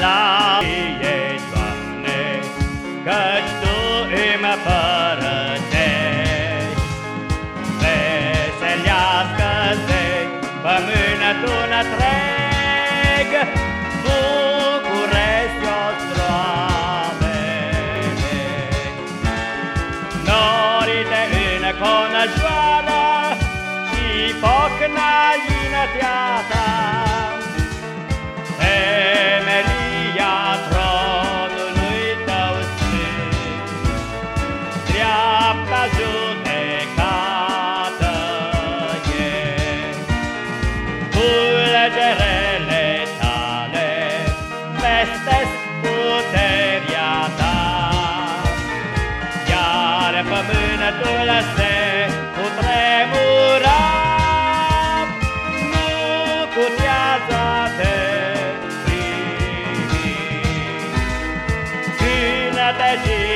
Slavie, Doamne, căci Tu îmi părătești. Veselească-se pământul întreg, bucuresc o stroavele. Norile înconjoară și foc înaintea ta, se cutremura Nu cutează de primi. Cine te știe